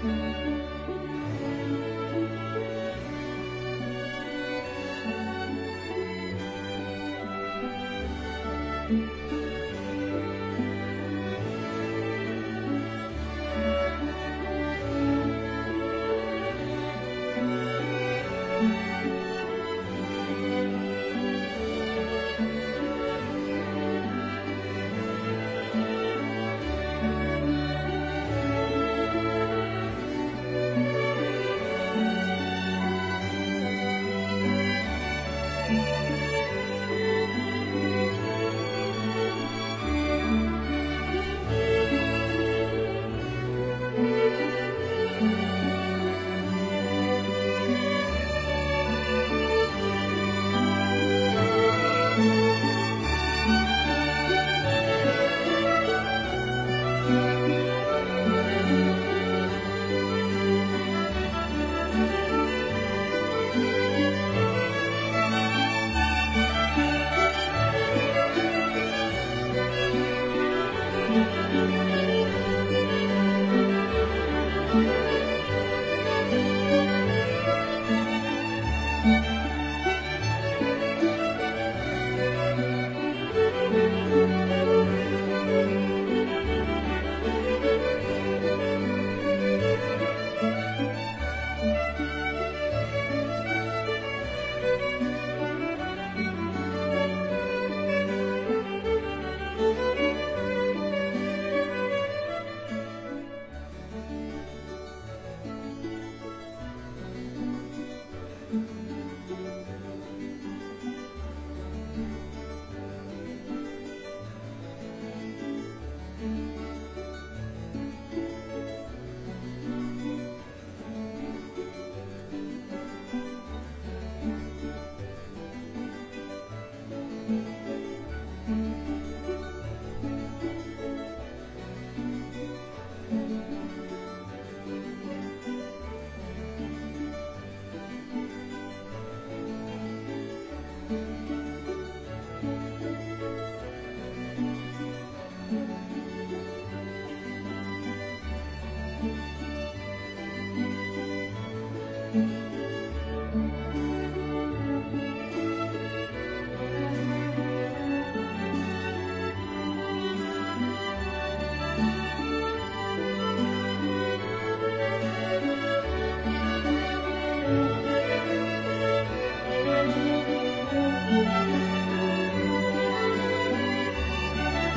Mm-hmm.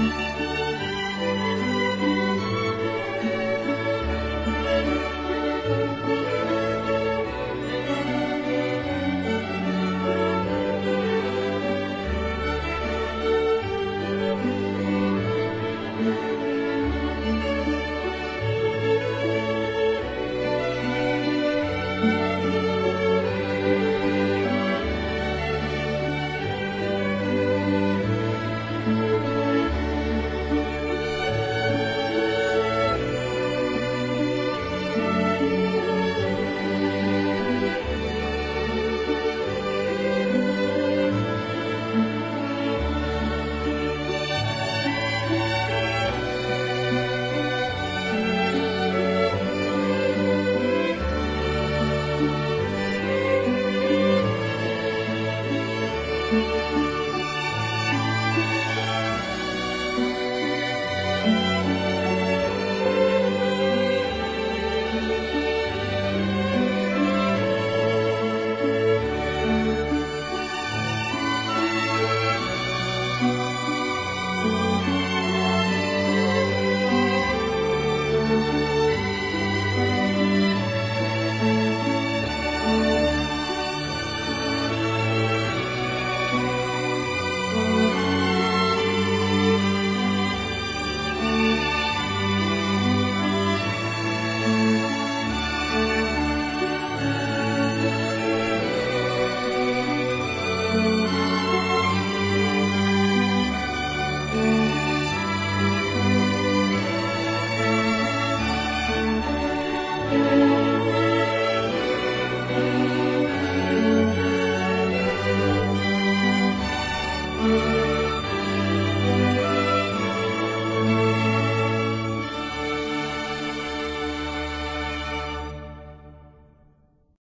you